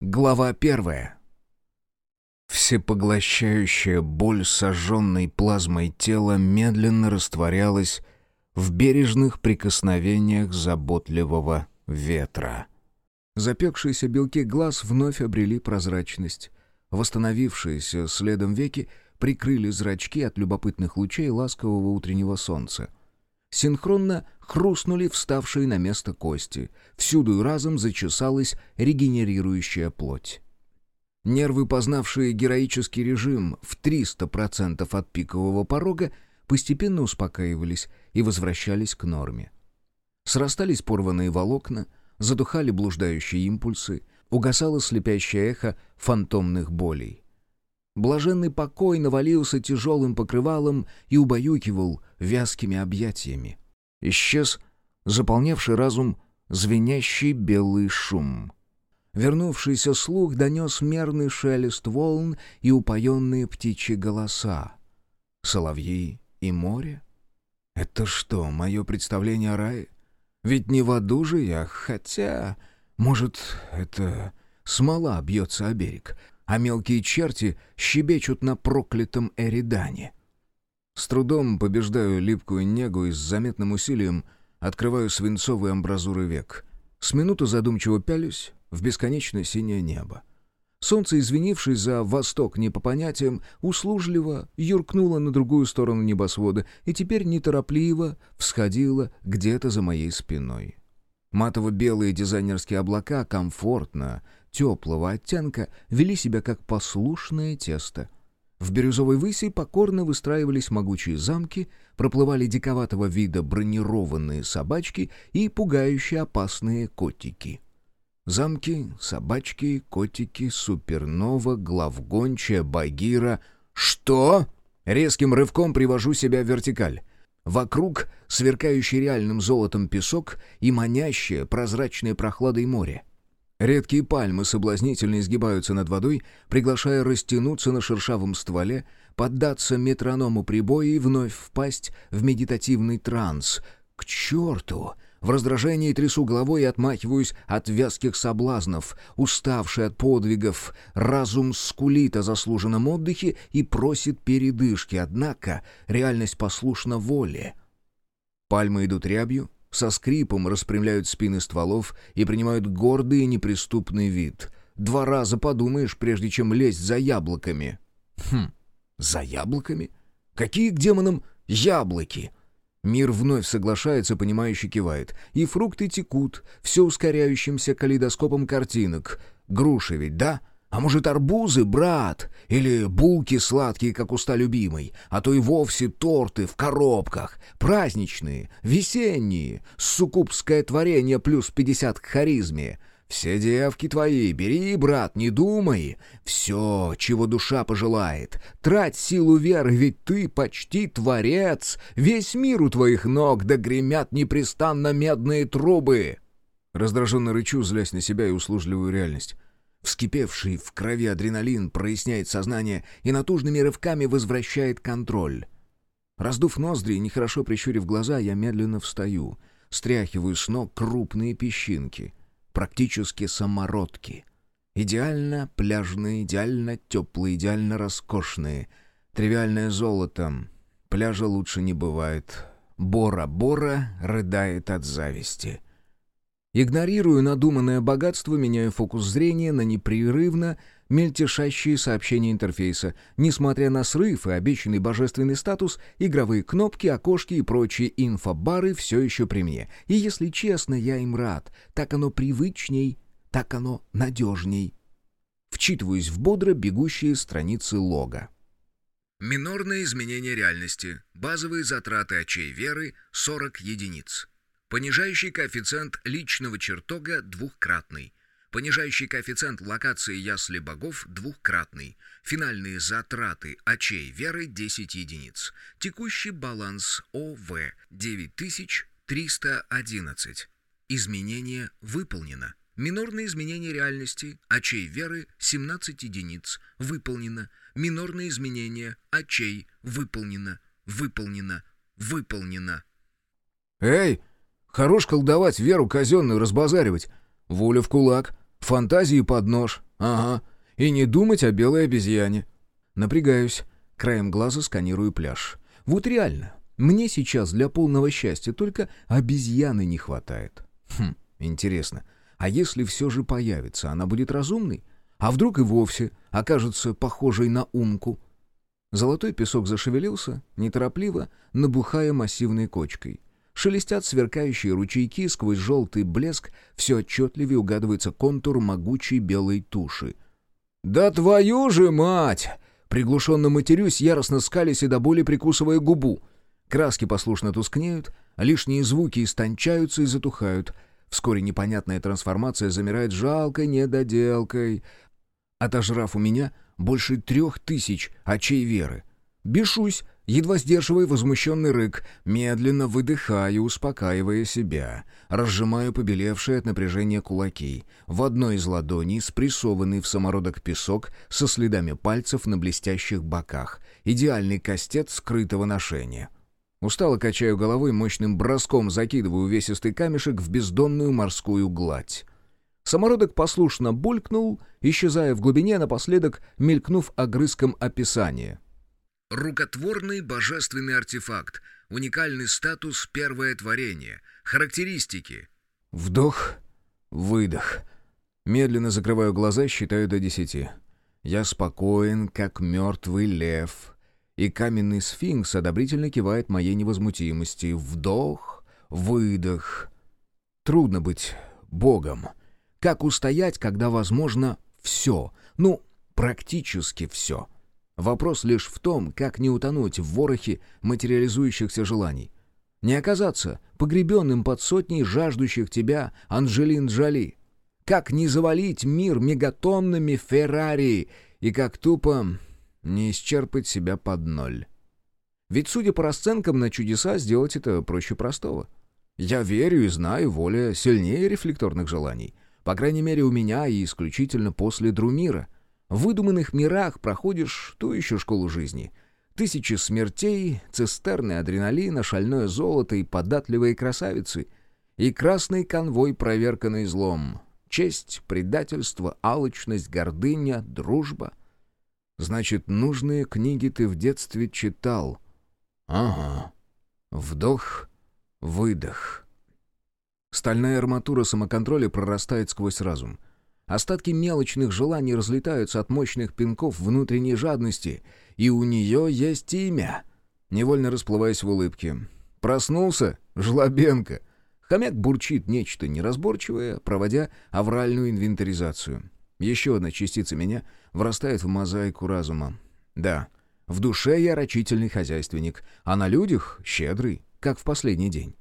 Глава первая. Всепоглощающая боль сожженной плазмой тела медленно растворялась в бережных прикосновениях заботливого ветра. Запекшиеся белки глаз вновь обрели прозрачность. Восстановившиеся следом веки прикрыли зрачки от любопытных лучей ласкового утреннего солнца. Синхронно хрустнули вставшие на место кости. Всюду и разом зачесалась регенерирующая плоть. Нервы, познавшие героический режим в 300% от пикового порога, постепенно успокаивались и возвращались к норме. Срастались порванные волокна, задухали блуждающие импульсы, угасало слепящее эхо фантомных болей. Блаженный покой навалился тяжелым покрывалом и убаюкивал вязкими объятиями. Исчез заполнявший разум звенящий белый шум. Вернувшийся слух донес мерный шелест волн и упоенные птичьи голоса. Соловьи и море? Это что, мое представление о рае? Ведь не в аду же я, хотя... Может, это смола бьется о берег, а мелкие черти щебечут на проклятом Эридане. С трудом побеждаю липкую негу и с заметным усилием открываю свинцовые амбразуры век. С минуту задумчиво пялюсь в бесконечно синее небо. Солнце, извинившись за восток не по понятиям, услужливо юркнуло на другую сторону небосвода и теперь неторопливо всходило где-то за моей спиной. Матово-белые дизайнерские облака комфортно теплого оттенка вели себя как послушное тесто. В бирюзовой выси покорно выстраивались могучие замки, проплывали диковатого вида бронированные собачки и пугающие опасные котики. Замки, собачки, котики, супернова, главгончая, багира. Что? Резким рывком привожу себя в вертикаль. Вокруг сверкающий реальным золотом песок и манящее прозрачной прохладой море. Редкие пальмы соблазнительно изгибаются над водой, приглашая растянуться на шершавом стволе, поддаться метроному прибоя и вновь впасть в медитативный транс. К черту! В раздражении трясу головой и отмахиваюсь от вязких соблазнов. Уставший от подвигов, разум скулит о заслуженном отдыхе и просит передышки, однако реальность послушна воле. Пальмы идут рябью, со скрипом распрямляют спины стволов и принимают гордый и неприступный вид. Два раза подумаешь, прежде чем лезть за яблоками. Хм, за яблоками? Какие к демонам яблоки? Мир вновь соглашается, понимающе кивает. И фрукты текут, все ускоряющимся калейдоскопом картинок. Груши ведь, да? — а может, арбузы, брат? Или булки сладкие, как уста любимой? А то и вовсе торты в коробках. Праздничные, весенние, суккубское творение плюс пятьдесят к харизме. Все девки твои, бери, брат, не думай. Все, чего душа пожелает. Трать силу веры, ведь ты почти творец. Весь мир у твоих ног, да гремят непрестанно медные трубы. Раздраженно рычу, злясь на себя и услужливую реальность. Вскипевший в крови адреналин проясняет сознание и натужными рывками возвращает контроль. Раздув ноздри и нехорошо прищурив глаза, я медленно встаю, стряхиваю с ног крупные песчинки, практически самородки. Идеально пляжные, идеально теплые, идеально роскошные. Тривиальное золото. Пляжа лучше не бывает. Бора-бора рыдает от зависти. Игнорирую надуманное богатство, меняю фокус зрения на непрерывно мельтешащие сообщения интерфейса. Несмотря на срыв и обещанный божественный статус, игровые кнопки, окошки и прочие инфобары все еще при мне. И если честно, я им рад. Так оно привычней, так оно надежней. Вчитываюсь в бодро бегущие страницы лога. Минорное изменение реальности. Базовые затраты очей веры 40 единиц. Понижающий коэффициент личного чертога двухкратный. Понижающий коэффициент локации ясли богов двухкратный. Финальные затраты очей веры 10 единиц. Текущий баланс ОВ 9311. Изменение выполнено. Минорное изменение реальности очей веры 17 единиц. Выполнено. Минорное изменение очей выполнено. Выполнено. Выполнено. «Эй!» Хорош колдовать, веру казенную разбазаривать. Воля в кулак, фантазии под нож. Ага. И не думать о белой обезьяне. Напрягаюсь. Краем глаза сканирую пляж. Вот реально, мне сейчас для полного счастья только обезьяны не хватает. Хм, интересно. А если все же появится, она будет разумной? А вдруг и вовсе окажется похожей на умку? Золотой песок зашевелился, неторопливо, набухая массивной кочкой. Шелестят сверкающие ручейки, сквозь желтый блеск все отчетливее угадывается контур могучей белой туши. «Да твою же мать!» Приглушенно матерюсь, яростно скались и до боли прикусывая губу. Краски послушно тускнеют, лишние звуки истончаются и затухают. Вскоре непонятная трансформация замирает жалкой недоделкой, отожрав у меня больше трех тысяч очей веры. Бешусь, едва сдерживая возмущенный рык, медленно выдыхаю, успокаивая себя. Разжимаю побелевшие от напряжения кулаки. В одной из ладоней спрессованный в самородок песок со следами пальцев на блестящих боках. Идеальный кастет скрытого ношения. Устало качаю головой, мощным броском закидываю увесистый камешек в бездонную морскую гладь. Самородок послушно булькнул, исчезая в глубине, напоследок мелькнув огрызком описания. Рукотворный божественный артефакт. Уникальный статус первое творение. Характеристики. Вдох, выдох. Медленно закрываю глаза, считаю до десяти. Я спокоен, как мертвый лев. И каменный сфинкс одобрительно кивает моей невозмутимости. Вдох, выдох. Трудно быть богом. Как устоять, когда возможно все? Ну, практически все. Вопрос лишь в том, как не утонуть в ворохе материализующихся желаний. Не оказаться погребенным под сотней жаждущих тебя Анджелин Джоли. Как не завалить мир мегатонными Феррари и как тупо не исчерпать себя под ноль. Ведь, судя по расценкам на чудеса, сделать это проще простого. Я верю и знаю, воля сильнее рефлекторных желаний. По крайней мере, у меня и исключительно после Друмира — в выдуманных мирах проходишь ту еще школу жизни. Тысячи смертей, цистерны адреналина, шальное золото и податливые красавицы. И красный конвой, проверканный злом. Честь, предательство, алчность, гордыня, дружба. Значит, нужные книги ты в детстве читал. Ага. Вдох, выдох. Стальная арматура самоконтроля прорастает сквозь разум — Остатки мелочных желаний разлетаются от мощных пинков внутренней жадности, и у нее есть имя. Невольно расплываясь в улыбке. «Проснулся? Жлобенко!» Хомяк бурчит нечто неразборчивое, проводя авральную инвентаризацию. Еще одна частица меня врастает в мозаику разума. Да, в душе я рачительный хозяйственник, а на людях щедрый, как в последний день.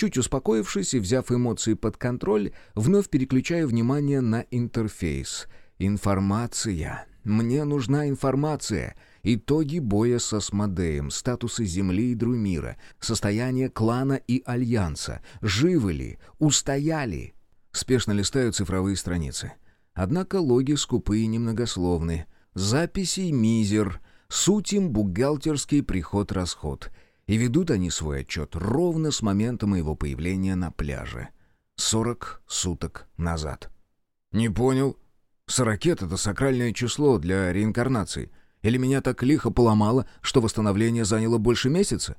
Чуть успокоившись и взяв эмоции под контроль, вновь переключаю внимание на интерфейс. Информация. Мне нужна информация. Итоги боя со Смодеем, статусы Земли и Друмира, состояние клана и Альянса. Живы ли? Устояли? Спешно листаю цифровые страницы. Однако логи скупые и немногословны. Записей мизер. Суть им бухгалтерский приход-расход — и ведут они свой отчет ровно с момента моего появления на пляже. Сорок суток назад. «Не понял. Сорокет — это сакральное число для реинкарнации. Или меня так лихо поломало, что восстановление заняло больше месяца?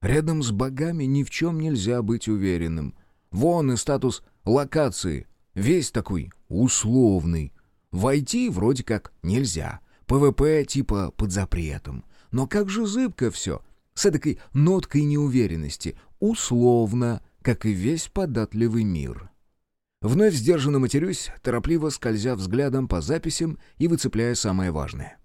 Рядом с богами ни в чем нельзя быть уверенным. Вон и статус локации. Весь такой условный. Войти вроде как нельзя. ПВП типа под запретом. Но как же зыбко все — с эдакой ноткой неуверенности, условно, как и весь податливый мир. Вновь сдержанно матерюсь, торопливо скользя взглядом по записям и выцепляя самое важное.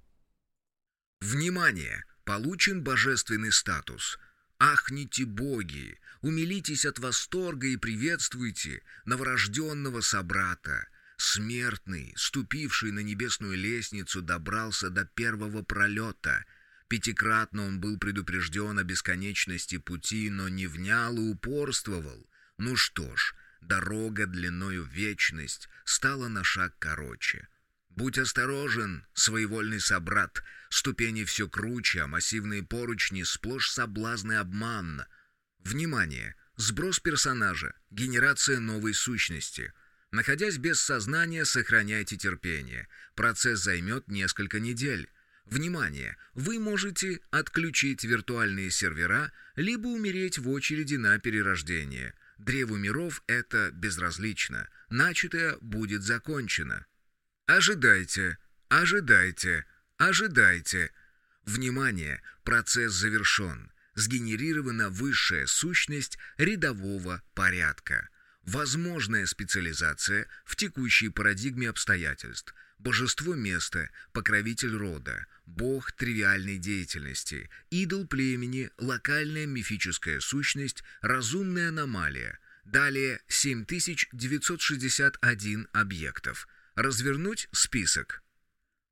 «Внимание! Получен божественный статус. Ахните боги! Умилитесь от восторга и приветствуйте новорожденного собрата!» Смертный, ступивший на небесную лестницу, добрался до первого пролета — Пятикратно он был предупрежден о бесконечности пути, но не внял и упорствовал. Ну что ж, дорога длиною в вечность стала на шаг короче. Будь осторожен, своевольный собрат, ступени все круче, а массивные поручни сплошь соблазны обман. Внимание! Сброс персонажа, генерация новой сущности. Находясь без сознания, сохраняйте терпение. Процесс займет несколько недель. Внимание! Вы можете отключить виртуальные сервера, либо умереть в очереди на перерождение. Древу миров это безразлично. Начатое будет закончено. Ожидайте, ожидайте, ожидайте. Внимание! Процесс завершен. Сгенерирована высшая сущность рядового порядка. Возможная специализация в текущей парадигме обстоятельств – божество места, покровитель рода, бог тривиальной деятельности, идол племени, локальная мифическая сущность, разумная аномалия. Далее 7961 объектов. Развернуть список.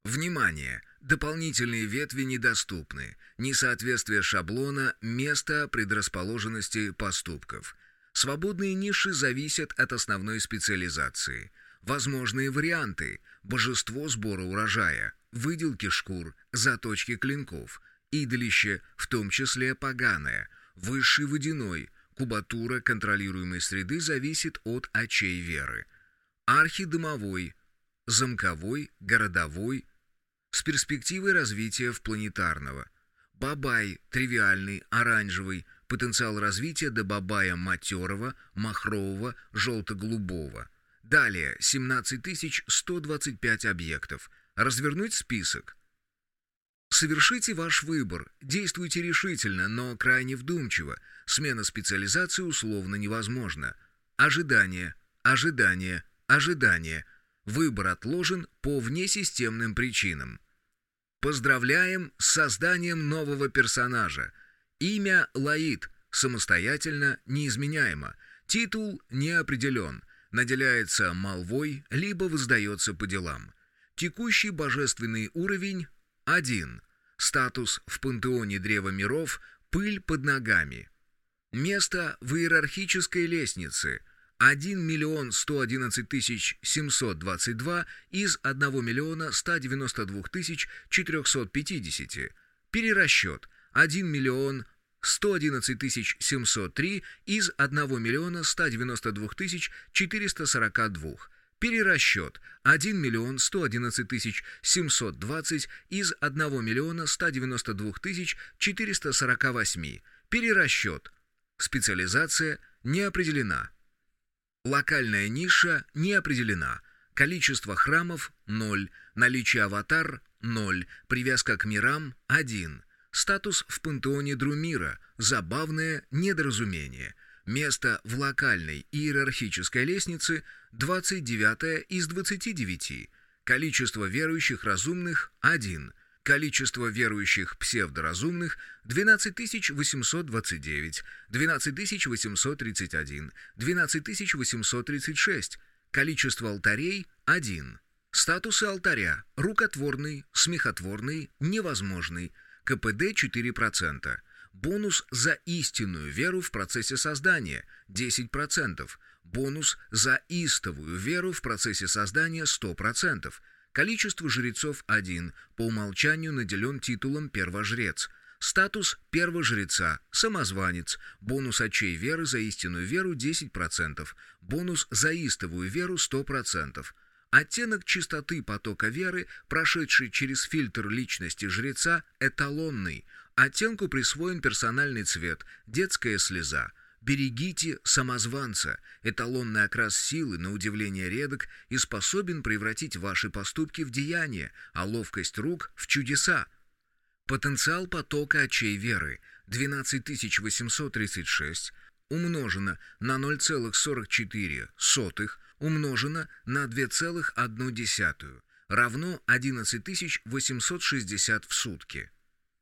Внимание! Дополнительные ветви недоступны. Несоответствие шаблона места предрасположенности поступков. Свободные ниши зависят от основной специализации – Возможные варианты – божество сбора урожая, выделки шкур, заточки клинков, идолище, в том числе поганое, высший водяной, кубатура контролируемой среды зависит от очей веры, архидомовой, замковой, городовой, с перспективой развития в планетарного, бабай, тривиальный, оранжевый, потенциал развития до бабая матерого, махрового, желто-голубого – Далее 17125 объектов. Развернуть список. Совершите ваш выбор. Действуйте решительно, но крайне вдумчиво. Смена специализации условно невозможна. Ожидание, ожидание, ожидание. Выбор отложен по внесистемным причинам. Поздравляем с созданием нового персонажа. Имя Лаид. Самостоятельно неизменяемо. Титул не определен наделяется молвой, либо воздается по делам. Текущий божественный уровень – 1. Статус в пантеоне Древа Миров – пыль под ногами. Место в иерархической лестнице – 1 миллион 111 тысяч 722 из 1 миллиона 192 тысяч 450. Перерасчет – 1 миллион 111 703 из 1 миллиона 192 тысяч 442. Перерасчет 1 миллион 111 тысяч 720 из 1 миллиона 192 тысяч 448. Перерасчет. Специализация не определена. Локальная ниша не определена. Количество храмов – 0. Наличие аватар – 0. Привязка к мирам – 1. Статус в пантеоне Друмира – забавное недоразумение. Место в локальной иерархической лестнице – 29 из 29. Количество верующих разумных – 1. Количество верующих псевдоразумных – 12 829, 12 831, 12 836. Количество алтарей – 1. Статусы алтаря – рукотворный, смехотворный, невозможный – КПД 4%. Бонус за истинную веру в процессе создания 10%. Бонус за истовую веру в процессе создания 100%. Количество жрецов 1, по умолчанию наделен титулом первожрец. Статус первожреца, самозванец, бонус очей веры за истинную веру 10%, бонус за истовую веру 100%. Оттенок чистоты потока веры, прошедший через фильтр личности жреца, эталонный. Оттенку присвоен персональный цвет, детская слеза. Берегите самозванца. Эталонный окрас силы, на удивление редок, и способен превратить ваши поступки в деяния, а ловкость рук — в чудеса. Потенциал потока очей веры — 12836 умножено на 0,44 умножено на 2,1 равно 11860 в сутки.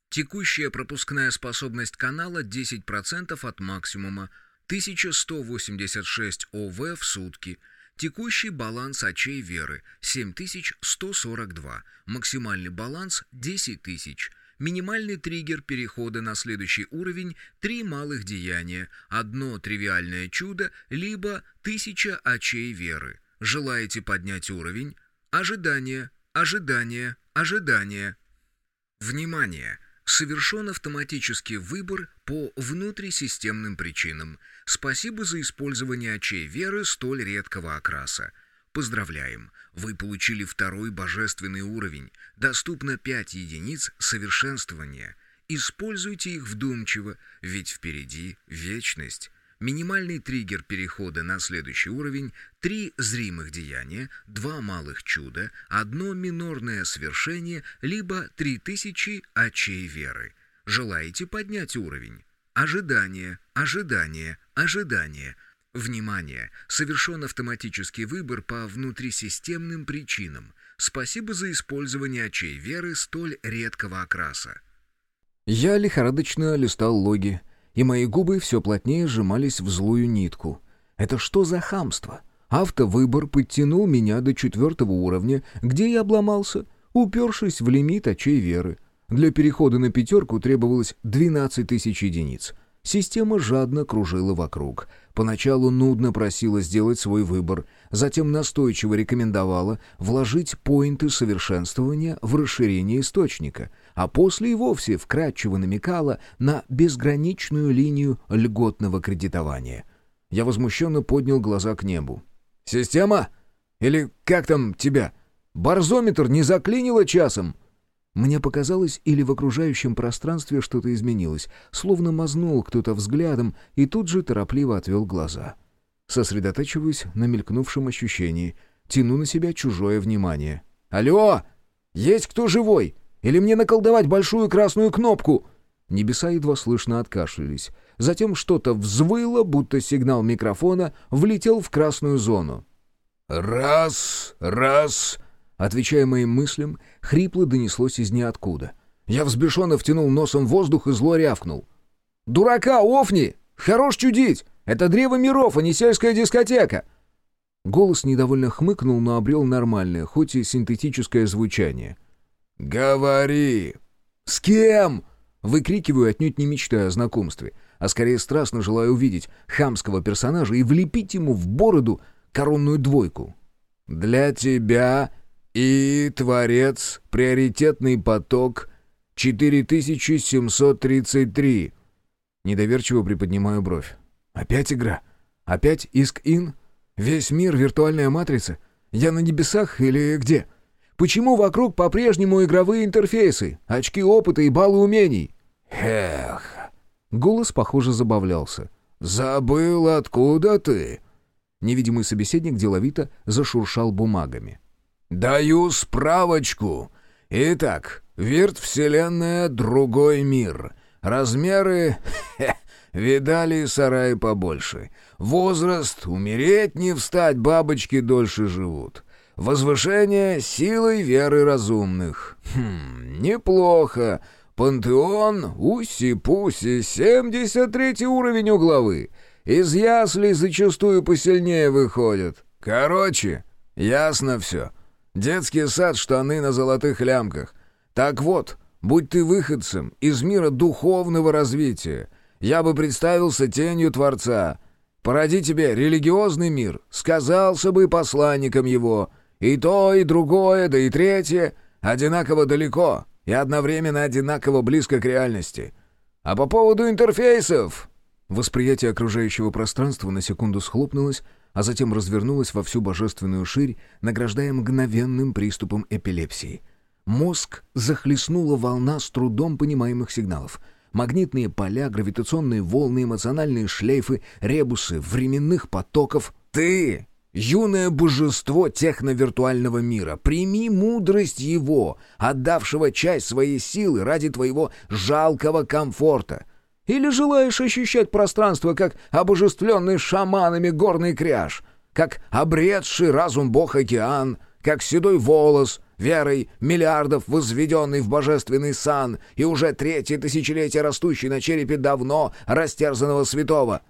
Текущая пропускная способность канала 10% от максимума 1186 ОВ в сутки. Текущий баланс очей веры 7142. Максимальный баланс 10 тысяч. Минимальный триггер перехода на следующий уровень – три малых деяния, одно тривиальное чудо, либо тысяча очей веры. Желаете поднять уровень? Ожидание, ожидание, ожидание. Внимание! Совершен автоматический выбор по внутрисистемным причинам. Спасибо за использование очей веры столь редкого окраса. Поздравляем! Вы получили второй божественный уровень. Доступно 5 единиц совершенствования. Используйте их вдумчиво, ведь впереди вечность. Минимальный триггер перехода на следующий уровень – три зримых деяния, два малых чуда, одно минорное свершение, либо три тысячи очей веры. Желаете поднять уровень? Ожидание, ожидание, ожидание. Внимание! Совершен автоматический выбор по внутрисистемным причинам. Спасибо за использование очей веры столь редкого окраса. Я лихорадочно листал логи, и мои губы все плотнее сжимались в злую нитку. Это что за хамство? Автовыбор подтянул меня до четвертого уровня, где я обломался, упершись в лимит очей веры. Для перехода на пятерку требовалось 12 тысяч единиц. Система жадно кружила вокруг. Поначалу нудно просила сделать свой выбор, затем настойчиво рекомендовала вложить поинты совершенствования в расширение источника, а после и вовсе вкратчиво намекала на безграничную линию льготного кредитования. Я возмущенно поднял глаза к небу. «Система? Или как там тебя? Барзометр не заклинило часом?» Мне показалось, или в окружающем пространстве что-то изменилось, словно мазнул кто-то взглядом и тут же торопливо отвел глаза. Сосредотачиваюсь на мелькнувшем ощущении, тяну на себя чужое внимание. «Алло! Есть кто живой? Или мне наколдовать большую красную кнопку?» Небеса едва слышно откашлялись. Затем что-то взвыло, будто сигнал микрофона влетел в красную зону. «Раз, раз!» Отвечая моим мыслям, хрипло донеслось из ниоткуда. Я взбешенно втянул носом воздух и зло рявкнул. «Дурака, офни! Хорош чудить! Это древо миров, а не сельская дискотека!» Голос недовольно хмыкнул, но обрел нормальное, хоть и синтетическое звучание. «Говори!» «С кем?» Выкрикиваю, отнюдь не мечтая о знакомстве, а скорее страстно желаю увидеть хамского персонажа и влепить ему в бороду коронную двойку. «Для тебя и Творец, приоритетный поток, 4733. Недоверчиво приподнимаю бровь. Опять игра? Опять Иск-Ин? Весь мир — виртуальная матрица? Я на небесах или где? Почему вокруг по-прежнему игровые интерфейсы, очки опыта и баллы умений? Эх. Голос, похоже, забавлялся. «Забыл, откуда ты?» Невидимый собеседник деловито зашуршал бумагами. «Даю справочку. Итак, вирт-вселенная — другой мир. Размеры... Хе, видали сараи побольше. Возраст — умереть не встать, бабочки дольше живут. Возвышение — силой веры разумных. Хм, неплохо. Пантеон, уси-пуси, 73 уровень у главы. Из яслей зачастую посильнее выходят. Короче, ясно все. Детский сад, штаны на золотых лямках. Так вот, будь ты выходцем из мира духовного развития, я бы представился тенью Творца. Породи тебе религиозный мир, сказался бы посланником его. И то, и другое, да и третье одинаково далеко и одновременно одинаково близко к реальности. А по поводу интерфейсов... Восприятие окружающего пространства на секунду схлопнулось, а затем развернулась во всю божественную ширь, награждая мгновенным приступом эпилепсии. Мозг захлестнула волна с трудом понимаемых сигналов. Магнитные поля, гравитационные волны, эмоциональные шлейфы, ребусы, временных потоков. «Ты!» Юное божество техновиртуального мира, прими мудрость его, отдавшего часть своей силы ради твоего жалкого комфорта. Или желаешь ощущать пространство, как обожествленный шаманами горный кряж, как обретший разум бог-океан, как седой волос, верой миллиардов возведенный в божественный сан и уже третье тысячелетие растущий на черепе давно растерзанного святого?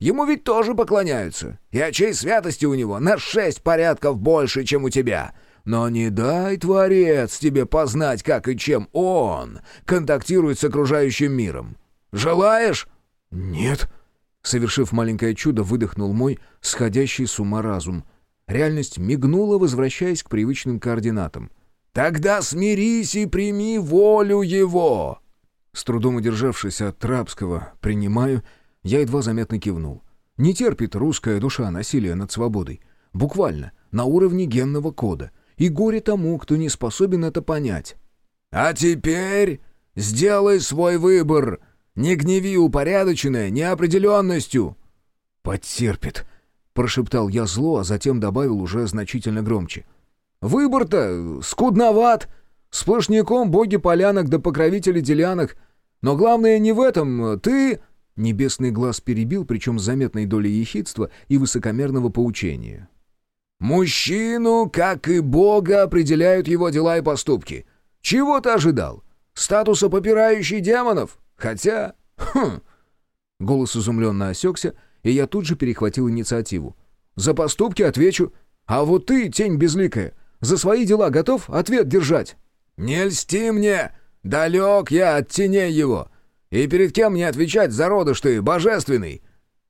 Ему ведь тоже поклоняются, и очей святости у него на шесть порядков больше, чем у тебя». Но не дай, Творец, тебе познать, как и чем он контактирует с окружающим миром. Желаешь?» «Нет». Совершив маленькое чудо, выдохнул мой сходящий с ума разум. Реальность мигнула, возвращаясь к привычным координатам. «Тогда смирись и прими волю его!» С трудом удержавшись от рабского «принимаю», я едва заметно кивнул. Не терпит русская душа насилия над свободой. Буквально. на уровне генного кода. И горе тому, кто не способен это понять. «А теперь сделай свой выбор. Не гневи упорядоченное неопределенностью». «Потерпит», — прошептал я зло, а затем добавил уже значительно громче. «Выбор-то скудноват. Сплошняком боги полянок да покровители делянок. Но главное не в этом. Ты...» Небесный глаз перебил, причем с заметной долей ехидства и высокомерного поучения. «Мужчину, как и Бога, определяют его дела и поступки. Чего ты ожидал? Статуса попирающий демонов? Хотя... Хм...» Голос изумленно осекся, и я тут же перехватил инициативу. «За поступки отвечу. А вот ты, тень безликая, за свои дела готов ответ держать?» «Не льсти мне! Далек я от теней его! И перед кем мне отвечать, зародыш ты, божественный?»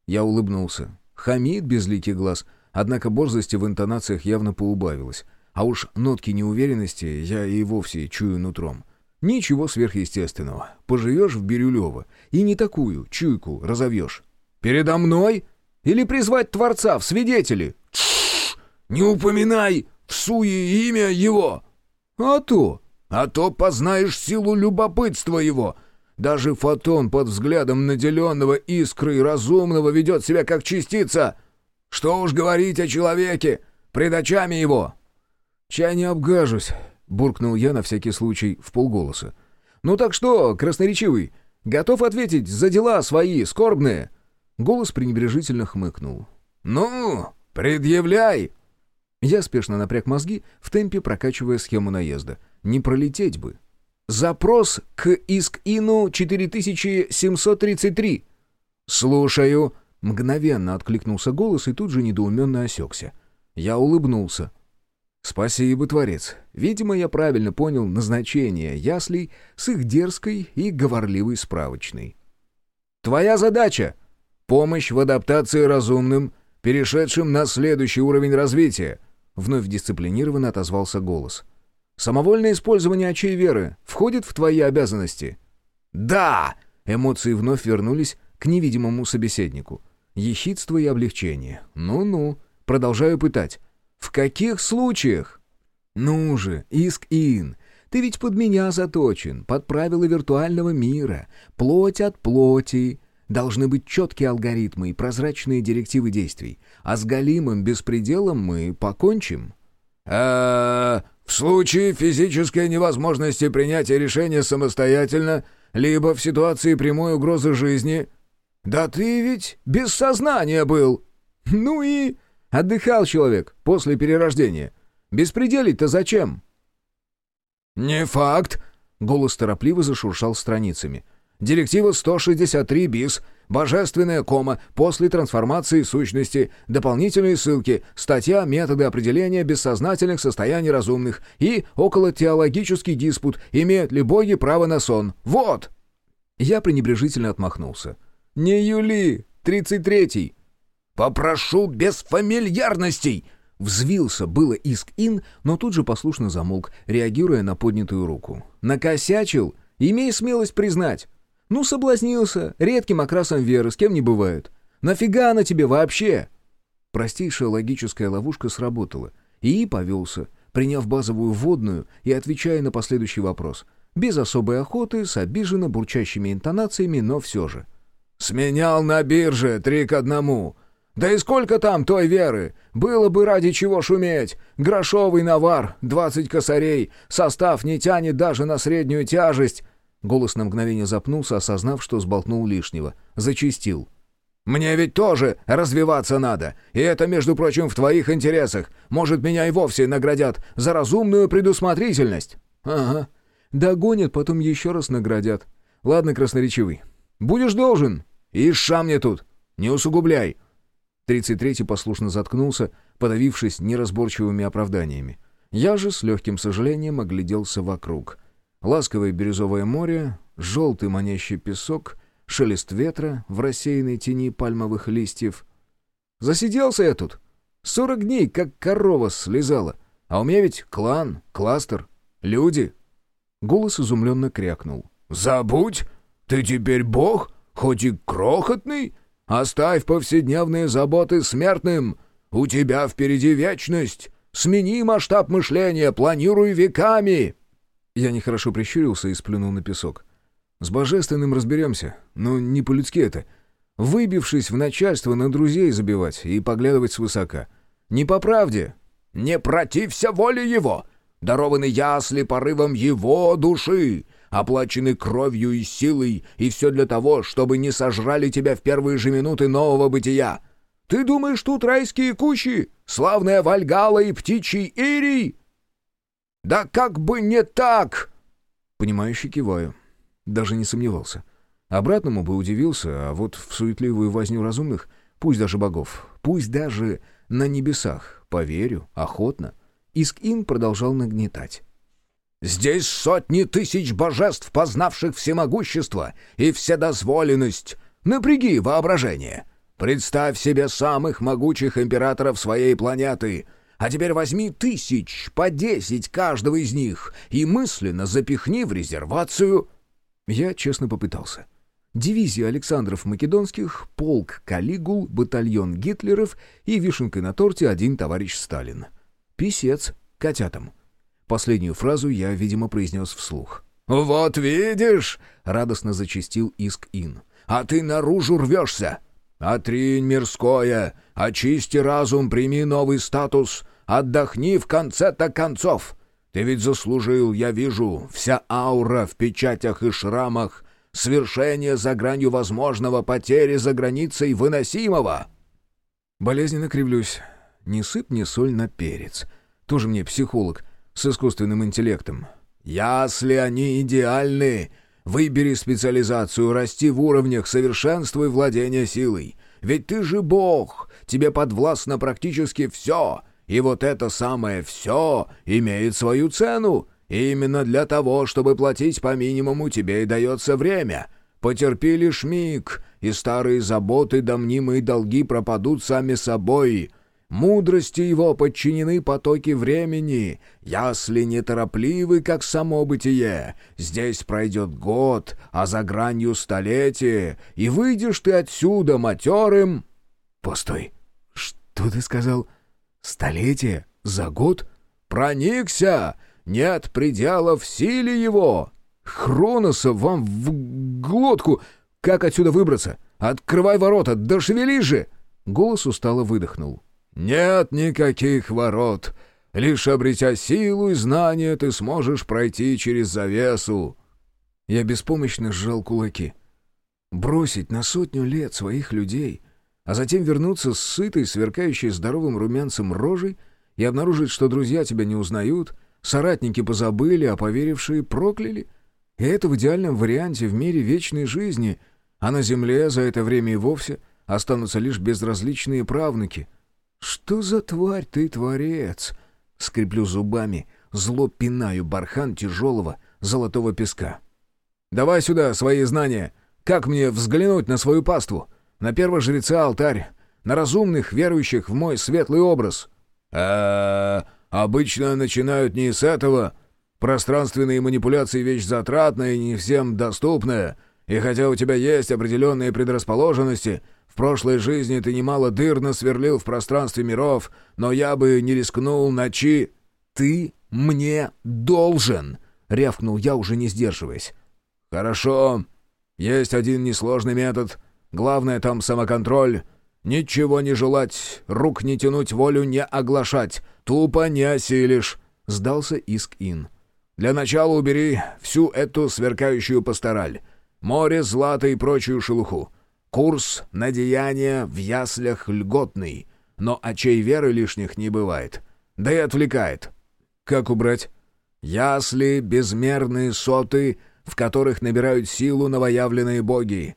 Я улыбнулся. Хамид безликий глаз, однако борзости в интонациях явно поубавилось. А уж нотки неуверенности я и вовсе чую нутром. Ничего сверхъестественного. Поживешь в Бирюлево, и не такую чуйку разовьешь. «Передо мной? Или призвать Творца в свидетели?» «Тш! Не упоминай в суе имя его!» «А то!» «А то познаешь силу любопытства его!» Даже фотон под взглядом наделенного искрой разумного ведет себя как частица. Что уж говорить о человеке, пред очами его. «Чай не обгажусь», — буркнул я на всякий случай в полголоса. «Ну так что, красноречивый, готов ответить за дела свои, скорбные?» Голос пренебрежительно хмыкнул. «Ну, предъявляй!» Я спешно напряг мозги, в темпе прокачивая схему наезда. Не пролететь бы. Запрос к ИСК-ИНу 4733. «Слушаю!» — мгновенно откликнулся голос и тут же недоуменно осекся. Я улыбнулся. «Спасибо, Творец. Видимо, я правильно понял назначение яслей с их дерзкой и говорливой справочной. Твоя задача — помощь в адаптации разумным, перешедшим на следующий уровень развития», — вновь дисциплинированно отозвался голос. «Самовольное использование очей веры входит в твои обязанности?» «Да!» — эмоции вновь вернулись к невидимому собеседнику. Ехидство и облегчение. «Ну-ну». Продолжаю пытать. «В каких случаях?» «Ну же, Иск-Ин, ты ведь под меня заточен, под правила виртуального мира, плоть от плоти. Должны быть четкие алгоритмы и прозрачные директивы действий. А с галимым беспределом мы покончим». «А в случае физической невозможности принятия решения самостоятельно, либо в ситуации прямой угрозы жизни...» «Да ты ведь без сознания был!» «Ну и...» Отдыхал человек после перерождения. Беспределить-то зачем?» «Не факт», — голос торопливо зашуршал страницами. «Директива 163 БИС, божественная кома, после трансформации сущности, дополнительные ссылки, статья «Методы определения бессознательных состояний разумных» и околотеологический диспут «Имеют ли боги право на сон?» Вот!» Я пренебрежительно отмахнулся. «Не Юли, 33-й!» «Попрошу без фамильярностей!» Взвился было Иск-Ин, но тут же послушно замолк, реагируя на поднятую руку. «Накосячил? Имей смелость признать. Ну, соблазнился, редким окрасом веры, с кем не бывает. Нафига она тебе вообще?» Простейшая логическая ловушка сработала, и повелся, приняв базовую вводную и отвечая на последующий вопрос. Без особой охоты, с обиженно бурчащими интонациями, но все же. «Сменял на бирже три к одному. Да и сколько там той веры? Было бы ради чего шуметь. Грошовый навар, двадцать косарей. Состав не тянет даже на среднюю тяжесть. Голос на мгновение запнулся, осознав, что сболтнул лишнего. Зачистил. «Мне ведь тоже развиваться надо. И это, между прочим, в твоих интересах. Может, меня и вовсе наградят за разумную предусмотрительность». «Ага. Догонят, потом еще раз наградят. Ладно, красноречивый. Будешь должен. И ша мне тут. Не усугубляй. Тридцать третий послушно заткнулся, подавившись неразборчивыми оправданиями. Я же с легким сожалением огляделся вокруг. Ласковое бирюзовое море, желтый манящий песок, шелест ветра в рассеянной тени пальмовых листьев. Засиделся я тут. Сорок дней, как корова слезала. А у меня ведь клан, кластер, люди. Голос изумленно крякнул. «Забудь! Ты теперь бог, хоть и крохотный!» Оставь повседневные заботы смертным. У тебя впереди вечность. Смени масштаб мышления, планируй веками!» Я нехорошо прищурился и сплюнул на песок. «С божественным разберемся, но не по-людски это. Выбившись в начальство на друзей забивать и поглядывать свысока. Не по правде!» «Не протився воле его! Дарованы ясли порывом его души! Оплачены кровью и силой, и все для того, чтобы не сожрали тебя в первые же минуты нового бытия! Ты думаешь, тут райские кущи? Славная Вальгала и птичий Ирий?» «Да как бы не так!» Понимающе киваю. Даже не сомневался. Обратному бы удивился, а вот в суетливую возню разумных, пусть даже богов, пусть даже на небесах, Поверю, охотно. Иск-Ин продолжал нагнетать. «Здесь сотни тысяч божеств, познавших всемогущество и вседозволенность. Напряги воображение. Представь себе самых могучих императоров своей планеты. А теперь возьми тысяч, по десять каждого из них, и мысленно запихни в резервацию». Я честно попытался. Дивизия Александров Македонских, полк Калигул, батальон Гитлеров и вишенкой на торте один товарищ Сталин. Писец котятам. Последнюю фразу я, видимо, произнес вслух. «Вот видишь!» — радостно зачастил Иск-Ин. «А ты наружу рвешься! Отринь мирское, очисти разум, прими новый статус, отдохни в конце-то концов! Ты ведь заслужил, я вижу, вся аура в печатях и шрамах, свершение за гранью возможного, потери за границей выносимого. Болезненно кривлюсь. Не сыпь мне соль на перец. Тоже мне психолог с искусственным интеллектом. Ясли они идеальны. Выбери специализацию, расти в уровнях, совершенствуй владение силой. Ведь ты же бог, тебе подвластно практически все. И вот это самое «все» имеет свою цену. Именно для того, чтобы платить по минимуму, тебе и дается время. Потерпи лишь миг, и старые заботы да мнимые долги пропадут сами собой. Мудрости его подчинены потоки времени, ясли неторопливы, как само бытие. Здесь пройдет год, а за гранью столетие, и выйдешь ты отсюда матерым...» «Постой, что ты сказал? Столетие? За год?» «Проникся! Нет предела в силе его!» «Хроноса вам в глотку! Как отсюда выбраться? Открывай ворота, да шевели же!» Голос устало выдохнул. «Нет никаких ворот. Лишь обретя силу и знания, ты сможешь пройти через завесу». Я беспомощно сжал кулаки. Бросить на сотню лет своих людей, а затем вернуться с сытой, сверкающей здоровым румянцем рожей и обнаружить, что друзья тебя не узнают, Соратники позабыли, а поверившие прокляли. И это в идеальном варианте в мире вечной жизни, а на земле за это время и вовсе останутся лишь безразличные правнуки. «Что за тварь ты, творец?» Скреплю зубами, зло пинаю бархан тяжелого золотого песка. «Давай сюда свои знания. Как мне взглянуть на свою паству? На первого жреца алтарь, на разумных, верующих в мой светлый образ». «А-а-а...» Обычно начинают не с этого. Пространственные манипуляции — вещь затратная и не всем доступная. И хотя у тебя есть определенные предрасположенности, в прошлой жизни ты немало дыр насверлил в пространстве миров, но я бы не рискнул ночи...» «Ты мне должен!» — рявкнул я, уже не сдерживаясь. «Хорошо. Есть один несложный метод. Главное там самоконтроль. Ничего не желать, рук не тянуть, волю не оглашать. «Тупо не осилишь», — сдался Иск-Ин. «Для начала убери всю эту сверкающую пастораль, море, злато и прочую шелуху. Курс на деяния в яслях льготный, но очей веры лишних не бывает. Да и отвлекает. Как убрать? Ясли — безмерные соты, в которых набирают силу новоявленные боги.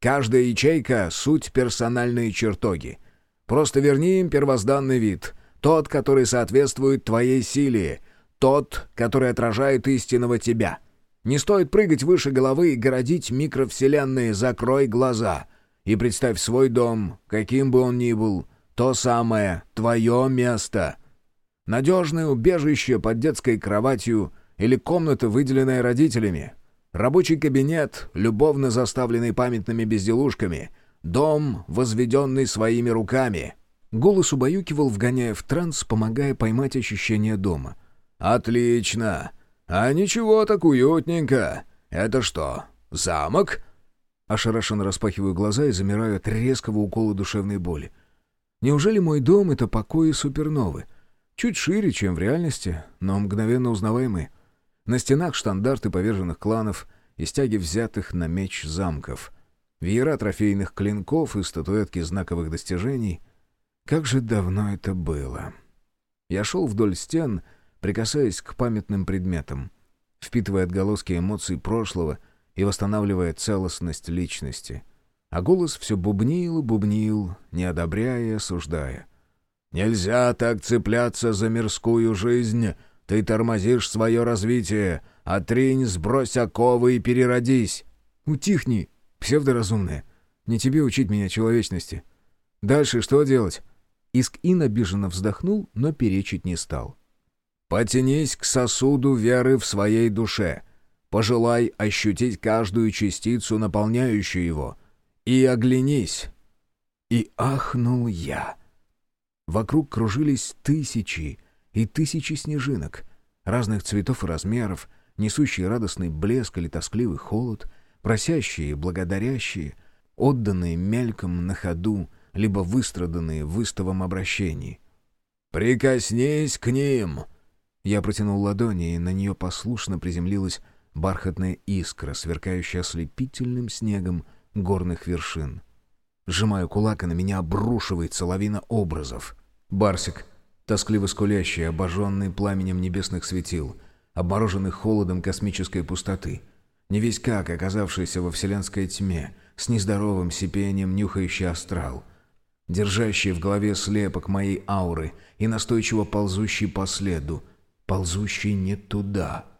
Каждая ячейка — суть персональные чертоги. Просто верни им первозданный вид — тот, который соответствует твоей силе. Тот, который отражает истинного тебя. Не стоит прыгать выше головы и городить микровселенные «закрой глаза». И представь свой дом, каким бы он ни был, то самое, твое место. Надежное убежище под детской кроватью или комната, выделенная родителями. Рабочий кабинет, любовно заставленный памятными безделушками. Дом, возведенный своими руками. Голос убаюкивал, вгоняя в транс, помогая поймать ощущение дома. «Отлично! А ничего так уютненько! Это что, замок?» Ошарашенно распахиваю глаза и замираю от резкого укола душевной боли. Неужели мой дом — это покои суперновы? Чуть шире, чем в реальности, но мгновенно узнаваемые. На стенах штандарты поверженных кланов и стяги взятых на меч замков. Веера трофейных клинков и статуэтки знаковых достижений. Как же давно это было. Я шел вдоль стен, прикасаясь к памятным предметам, впитывая отголоски эмоций прошлого и восстанавливая целостность личности. А голос все бубнил и бубнил, не одобряя и осуждая. «Нельзя так цепляться за мирскую жизнь!» Ты тормозишь свое развитие. Отринь, сбрось оковы и переродись. Утихни, псевдоразумная. Не тебе учить меня человечности. Дальше что делать? Иск-Ин обиженно вздохнул, но перечить не стал. Потянись к сосуду веры в своей душе. Пожелай ощутить каждую частицу, наполняющую его. И оглянись. И ахнул я. Вокруг кружились тысячи, и тысячи снежинок, разных цветов и размеров, несущие радостный блеск или тоскливый холод, просящие и благодарящие, отданные мельком на ходу, либо выстраданные в истовом обращении. «Прикоснись к ним!» Я протянул ладони, и на нее послушно приземлилась бархатная искра, сверкающая ослепительным снегом горных вершин. Сжимаю кулак, и на меня обрушивается лавина образов. Барсик, тоскливо скулящий, обожженный пламенем небесных светил, обмороженный холодом космической пустоты, не весь как оказавшийся во вселенской тьме, с нездоровым сипением нюхающий астрал, держащий в голове слепок моей ауры и настойчиво ползущий по следу, ползущий не туда.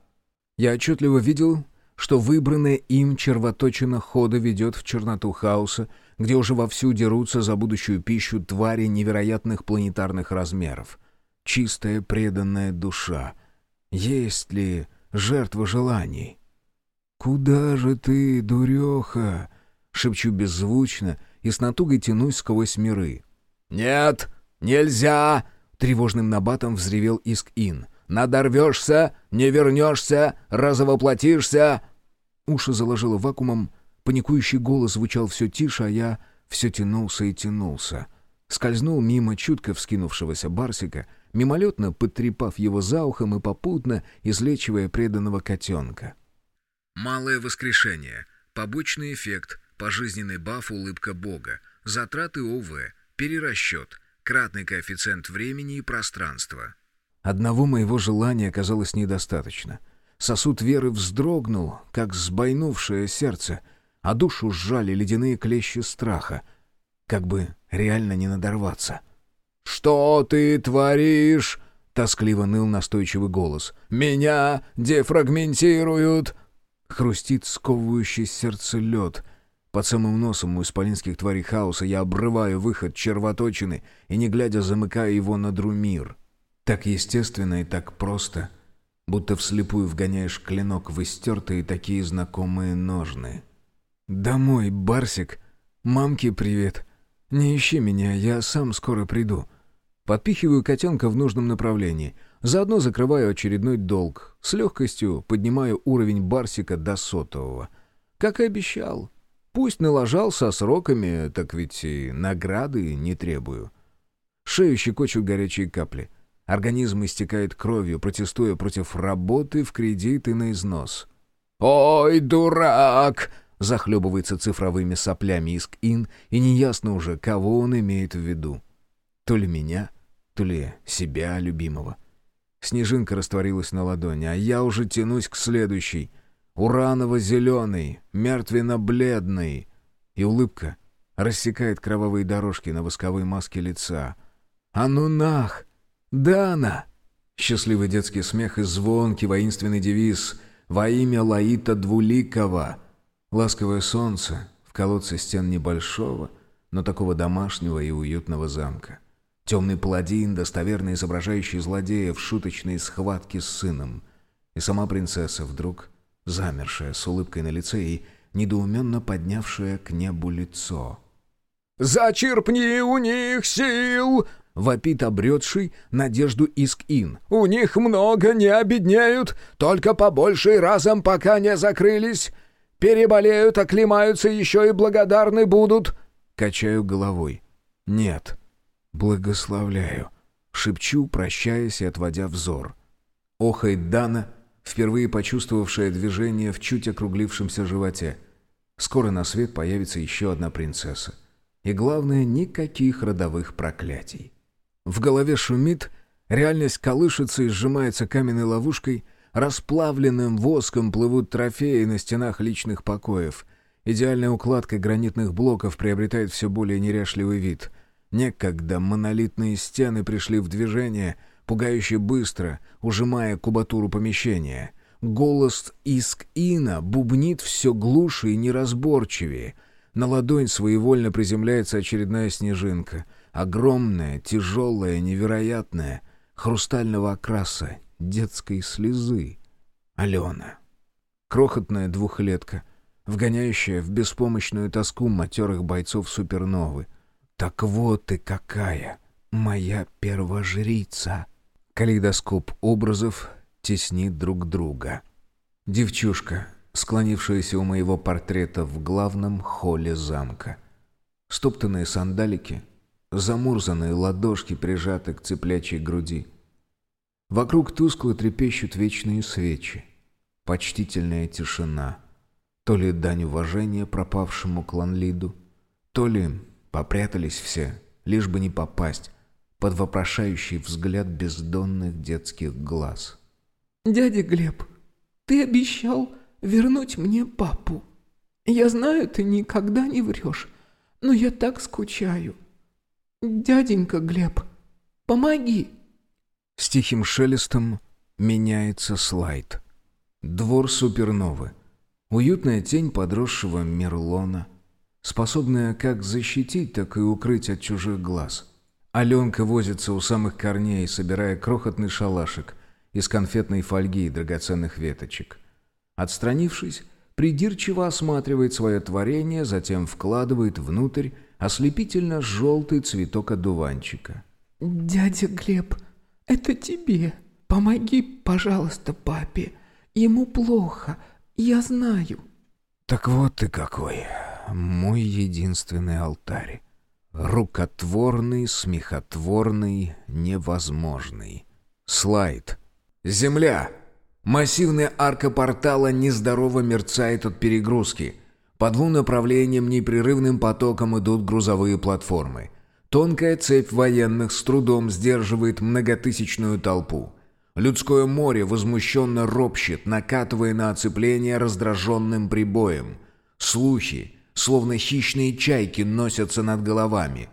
Я отчетливо видел, что выбранная им червоточина хода ведет в черноту хаоса, где уже вовсю дерутся за будущую пищу твари невероятных планетарных размеров. Чистая преданная душа. Есть ли жертва желаний? «Куда же ты, дуреха?» — шепчу беззвучно и с натугой тянусь сквозь миры. «Нет, нельзя!» — тревожным набатом взревел Иск-Ин. «Надорвешься, не вернешься, разовоплотишься!» Уши заложило вакуумом, Паникующий голос звучал все тише, а я все тянулся и тянулся. Скользнул мимо чутко вскинувшегося Барсика, мимолетно потрепав его за ухом и попутно излечивая преданного котенка. Малое воскрешение. Побочный эффект. Пожизненный баф «Улыбка Бога». Затраты ОВ. Перерасчет. Кратный коэффициент времени и пространства. Одного моего желания оказалось недостаточно. Сосуд веры вздрогнул, как сбойнувшее сердце — а душу сжали ледяные клещи страха. Как бы реально не надорваться. «Что ты творишь?» — тоскливо ныл настойчивый голос. «Меня дефрагментируют!» Хрустит сковывающий сердце лед. Под самым носом у исполинских тварей хаоса я обрываю выход червоточины и, не глядя, замыкаю его на друмир. Так естественно и так просто, будто вслепую вгоняешь клинок в истертые такие знакомые ножны. «Домой, Барсик. Мамке привет. Не ищи меня, я сам скоро приду». Подпихиваю котенка в нужном направлении. Заодно закрываю очередной долг. С легкостью поднимаю уровень Барсика до сотового. Как и обещал. Пусть налажался сроками, так ведь и награды не требую. Шею щекочут горячие капли. Организм истекает кровью, протестуя против работы в кредит и на износ. «Ой, дурак!» захлебывается цифровыми соплями Иск-Ин, и неясно уже, кого он имеет в виду. То ли меня, то ли себя любимого. Снежинка растворилась на ладони, а я уже тянусь к следующей. Ураново-зеленый, мертвенно-бледный. И улыбка рассекает кровавые дорожки на восковой маске лица. «А ну нах! Да она!» Счастливый детский смех и звонкий воинственный девиз «Во имя Лаита Двуликова!» Ласковое солнце в колодце стен небольшого, но такого домашнего и уютного замка. Темный паладин, достоверно изображающий злодея в шуточной схватке с сыном. И сама принцесса вдруг, замершая с улыбкой на лице и недоуменно поднявшая к небу лицо. «Зачерпни у них сил!» — вопит обретший надежду Иск-Ин. «У них много, не обеднеют, только побольше и разом, пока не закрылись. Переболеют, оклемаются, еще и благодарны будут». Качаю головой. «Нет». «Благословляю», — шепчу, прощаясь и отводя взор. Охает Дана, впервые почувствовавшая движение в чуть округлившемся животе. Скоро на свет появится еще одна принцесса. И главное, никаких родовых проклятий. В голове шумит, реальность колышется и сжимается каменной ловушкой, расплавленным воском плывут трофеи на стенах личных покоев. Идеальная укладка гранитных блоков приобретает все более неряшливый вид. Некогда монолитные стены пришли в движение, пугающе быстро, ужимая кубатуру помещения. Голос Иск-Ина бубнит все глуше и неразборчивее. На ладонь своевольно приземляется очередная снежинка — Огромная, тяжелая, невероятная, хрустального окраса, детской слезы. Алена. Крохотная двухлетка, вгоняющая в беспомощную тоску матерых бойцов суперновы. Так вот ты какая, моя первожрица. Калейдоскоп образов теснит друг друга. Девчушка, склонившаяся у моего портрета в главном холле замка. Стоптанные сандалики — замурзанные ладошки прижаты к цеплячей груди. Вокруг тускло трепещут вечные свечи. Почтительная тишина. То ли дань уважения пропавшему кланлиду, то ли попрятались все, лишь бы не попасть под вопрошающий взгляд бездонных детских глаз. «Дядя Глеб, ты обещал вернуть мне папу. Я знаю, ты никогда не врешь, но я так скучаю. «Дяденька Глеб, помоги!» С тихим шелестом меняется слайд. Двор суперновы. Уютная тень подросшего Мерлона, способная как защитить, так и укрыть от чужих глаз. Аленка возится у самых корней, собирая крохотный шалашик из конфетной фольги и драгоценных веточек. Отстранившись, придирчиво осматривает свое творение, затем вкладывает внутрь ослепительно-желтый цветок одуванчика. «Дядя Глеб, это тебе. Помоги, пожалуйста, папе. Ему плохо, я знаю». «Так вот ты какой, мой единственный алтарь. Рукотворный, смехотворный, невозможный. Слайд. Земля!» Массивная арка портала нездорово мерцает от перегрузки. По двум направлениям непрерывным потоком идут грузовые платформы. Тонкая цепь военных с трудом сдерживает многотысячную толпу. Людское море возмущенно ропщет, накатывая на оцепление раздраженным прибоем. Слухи, словно хищные чайки, носятся над головами.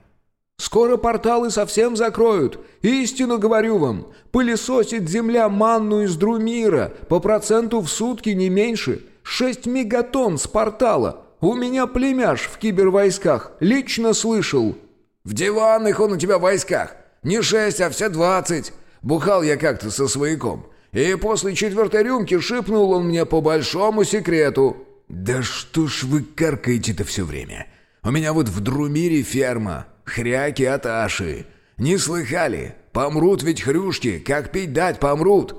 «Скоро порталы совсем закроют. Истину говорю вам. Пылесосит земля манну из Друмира. По проценту в сутки не меньше. Шесть мегатонн с портала. У меня племяш в кибервойсках. Лично слышал». «В диванных он у тебя войсках. Не шесть, а все двадцать. Бухал я как-то со свояком. И после четвертой рюмки шепнул он мне по большому секрету». «Да что ж вы каркаете-то все время? У меня вот в Друмире ферма. Хряки от Аши. Не слыхали? Помрут ведь хрюшки. Как пить дать, помрут».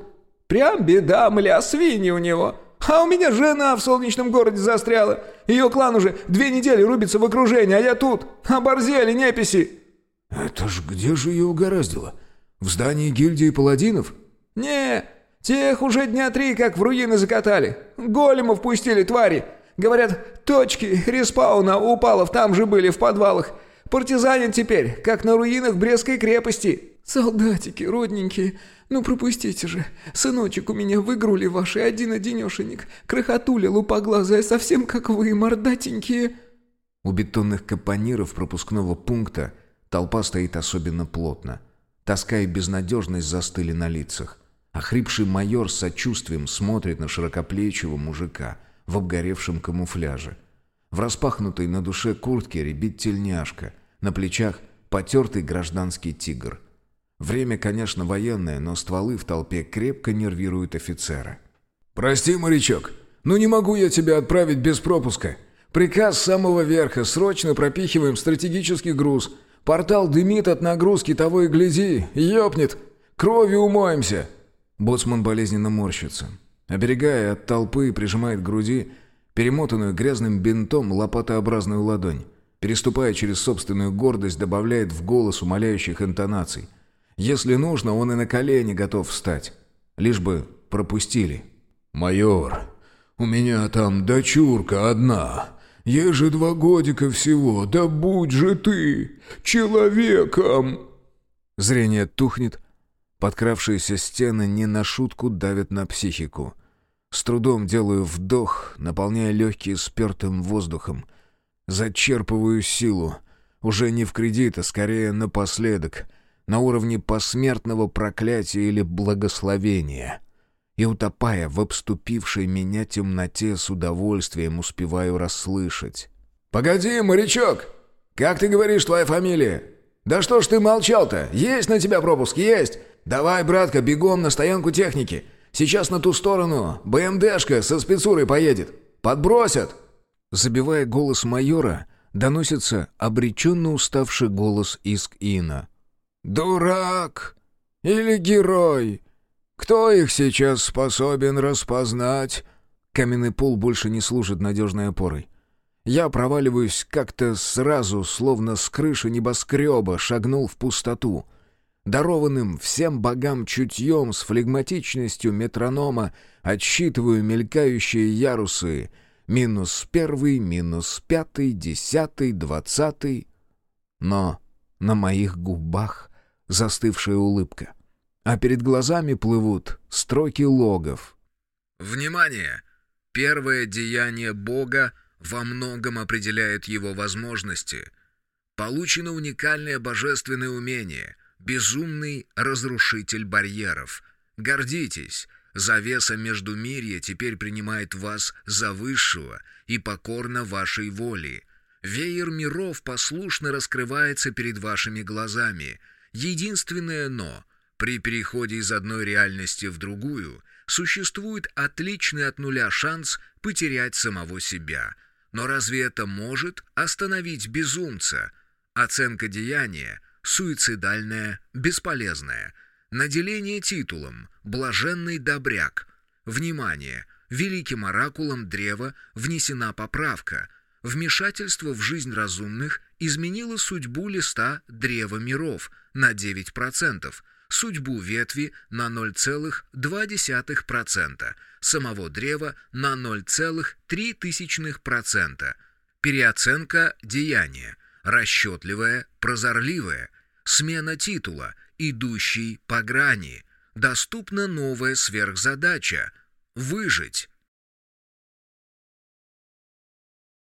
«Прям беда, мля, свиньи у него. А у меня жена в солнечном городе застряла. Ее клан уже две недели рубится в окружении, а я тут. Оборзели неписи». «Это ж где же ее угораздило? В здании гильдии паладинов?» «Не, тех уже дня три как в руины закатали. Големов пустили, твари. Говорят, точки респауна упалов там же были в подвалах. Партизанин теперь, как на руинах Брестской крепости». «Солдатики, родненькие, ну пропустите же. Сыночек у меня в игру ли ваши один-одинешенек. Крохотуля лупоглазая, совсем как вы, мордатенькие». У бетонных капониров пропускного пункта толпа стоит особенно плотно. Тоска и безнадежность застыли на лицах. Охрипший майор с сочувствием смотрит на широкоплечего мужика в обгоревшем камуфляже. В распахнутой на душе куртке ребит тельняшка, на плечах потертый гражданский тигр. Время, конечно, военное, но стволы в толпе крепко нервируют офицера. «Прости, морячок, но не могу я тебя отправить без пропуска. Приказ с самого верха. Срочно пропихиваем стратегический груз. Портал дымит от нагрузки, того и гляди. Ёпнет. Кровью умоемся. Боцман болезненно морщится. Оберегая от толпы, прижимает к груди перемотанную грязным бинтом лопатообразную ладонь. Переступая через собственную гордость, добавляет в голос умоляющих интонаций. Если нужно, он и на колени готов встать. Лишь бы пропустили. «Майор, у меня там дочурка одна. Ей же два годика всего, да будь же ты человеком!» Зрение тухнет, подкравшиеся стены не на шутку давят на психику. С трудом делаю вдох, наполняя легкие спертым воздухом. Зачерпываю силу. Уже не в кредит, а скорее напоследок, на уровне посмертного проклятия или благословения. И утопая в обступившей меня темноте, с удовольствием успеваю расслышать. «Погоди, морячок! Как ты говоришь, твоя фамилия? Да что ж ты молчал-то? Есть на тебя пропуск? Есть! Давай, братка, бегом на стоянку техники!» Сейчас на ту сторону БМДшка со спецурой поедет. Подбросят!» Забивая голос майора, доносится обреченно уставший голос Иск-Ина. «Дурак! Или герой? Кто их сейчас способен распознать?» Каменный пол больше не служит надежной опорой. Я проваливаюсь как-то сразу, словно с крыши небоскреба, шагнул в пустоту — дарованным всем богам чутьем с флегматичностью метронома отсчитываю мелькающие ярусы. Минус первый, минус пятый, десятый, двадцатый. Но на моих губах застывшая улыбка. А перед глазами плывут строки логов. «Внимание! Первое деяние Бога во многом определяет его возможности. Получено уникальное божественное умение — безумный разрушитель барьеров. Гордитесь, завеса между мирья теперь принимает вас за высшего и покорно вашей воле. Веер миров послушно раскрывается перед вашими глазами. Единственное «но» — при переходе из одной реальности в другую существует отличный от нуля шанс потерять самого себя. Но разве это может остановить безумца? Оценка деяния — суицидальное, бесполезное, наделение титулом, блаженный добряк, внимание, великим оракулом древа внесена поправка, вмешательство в жизнь разумных изменило судьбу листа древа миров на 9%, судьбу ветви на 0,2%, самого древа на 0,3%, переоценка деяния, расчетливое, прозорливое, смена титула, идущий по грани, доступна новая сверхзадача — выжить.